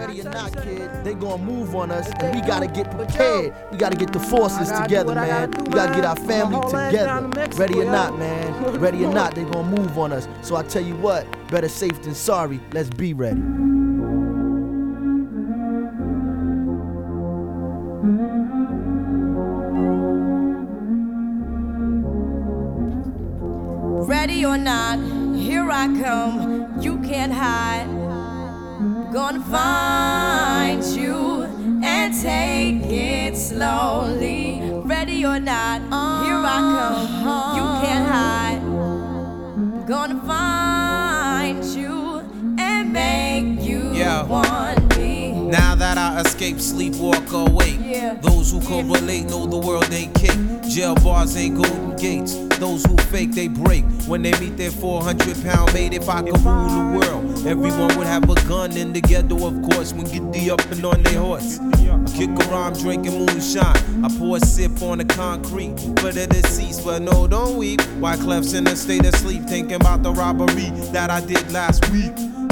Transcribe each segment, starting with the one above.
Ready or not, kid, they gonna move on us, and we gotta get prepared. We gotta get the forces together, man. We gotta get our family together. Ready or not, man. Ready or not, they gonna move on us. So I tell you what, better safe than sorry. Let's be ready. Ready or not, here I come. You can't hide. Gonna find slowly. Ready or not, uh-huh. here I come. You can't hide. Gonna find you and make you Yeah. want me. Now that I escape, sleep, walk awake. Yeah. Those who can correlate know the world ain't cake. Jail bars ain't golden gates. Those who fake, they break. When they meet their 400 pound mate, if I could rule the world, everyone would have a gun in the ghetto, of course. When get the up and on their horse. Kick around drinking moonshine. I pour a sip on the concrete for the deceased. But no, don't weep. Wyclef's in a state of sleep, thinking about the robbery that I did last week.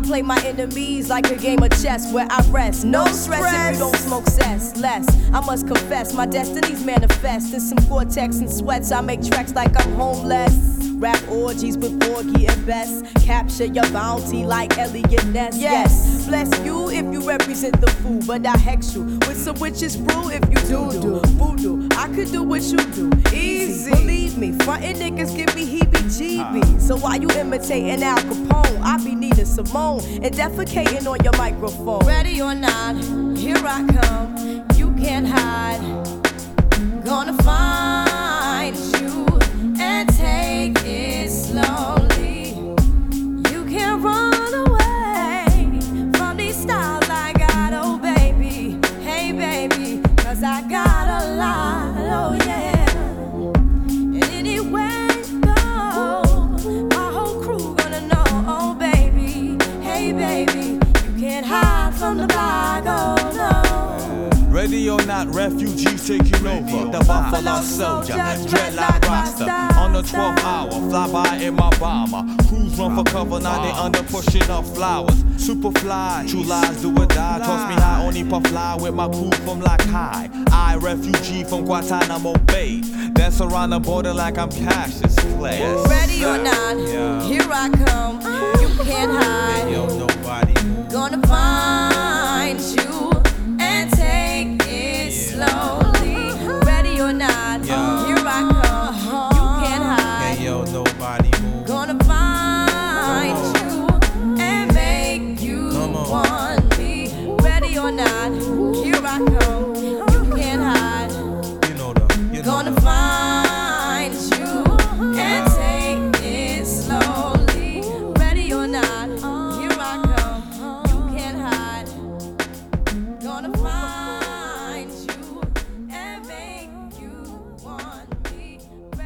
I play my enemies like a game of chess where I rest. No stress if you don't smoke cess. Less, I must confess, my destinies manifest. In some cortex and sweats, I make tracks like I'm homeless. Rap orgies with Porgy and Bess. Capture your bounty like Eliot Ness. Yes, bless you if you represent the fool, but I hex you with some witches brew if you do do voodoo. I could do what you do, easy. Believe me, frontin' niggas give me heebie-jeebies. So why you imitating Al Capone, I be Nina Simone and defecating on your microphone. Ready or not, here I come. You can't hide. Gonna find hide from the block, oh no. Ready or not, refugees taking over. The Buffalo Soldier, dreadlock Rasta. On the 12th hour, fly by in my bomber. Crews run for cover, now they under pushing up flowers. Super fly, true lies do or die. Toss me high, only puff fly with my crew from like high. I, refugee from Guantanamo Bay. Dance around the border like I'm Cassius Clay. Yes, Ready or not, Yeah. here I come. You can't hide. Yo, nobody. Gonna find or not, here I come.